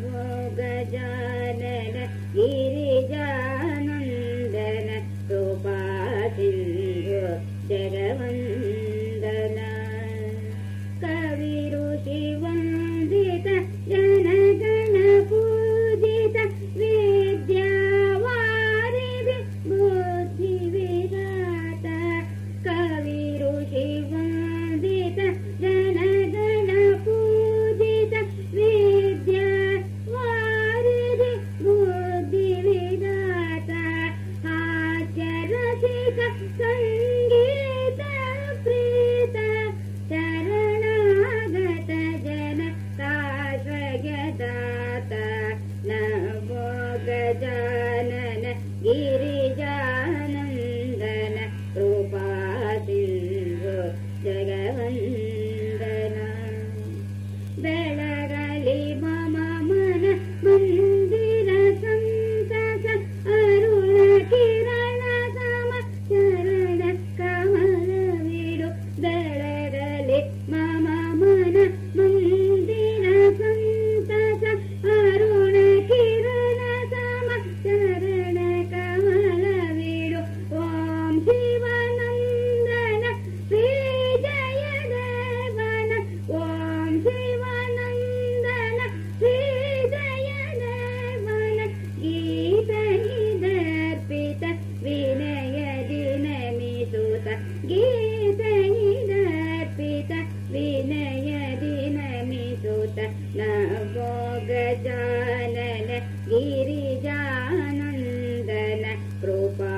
मो गजानन गिरिजानन्दन कृपासिन्धु जगवन्दन। जरवन्दन कविरुचिवन् गिरिजानन्दन गजानन गिरिजानन्दन कृपा